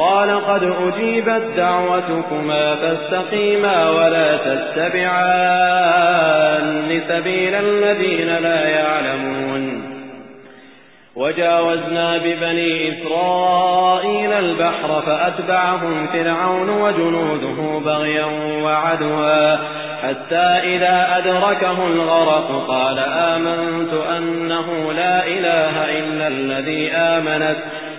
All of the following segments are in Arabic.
قال قد أجيبت دعوتكما فاستقيما ولا تتبعان سبيل الذين لا يعلمون. وجاوزنا ببني إسرائيل البحر فأتبعهم فرعون وجنوده بغيا وعدوا. حتى إذا أدركه الغرق قال آمنت أنه لا إله إلا الذي آمنت.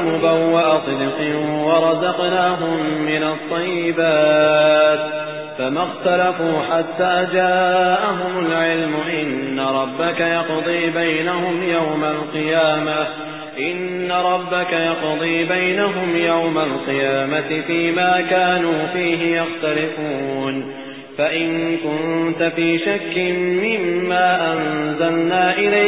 مبوأ صدق ورزقناهم من الطيبات فما اختلفوا حتى جاءهم العلم إن ربك يقضي بينهم يوم القيامة إن ربك يقضي بينهم يوم القيامة فيما كانوا فيه يختلفون فإن كنت في شك مما أنزلنا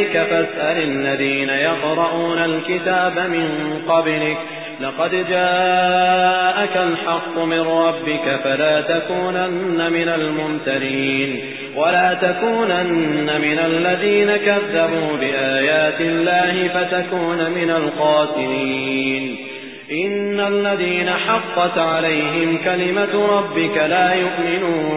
إليك فاسأل الذين يقرؤون الكتاب من قبلك. لقد جاءك الحق من ربك فلا تكونن من الممترين. ولا تكونن من الذين كذبوا بآيات الله فتكون من القاتلين. إن الذين حقت عليهم كلمة ربك لا يؤمنون.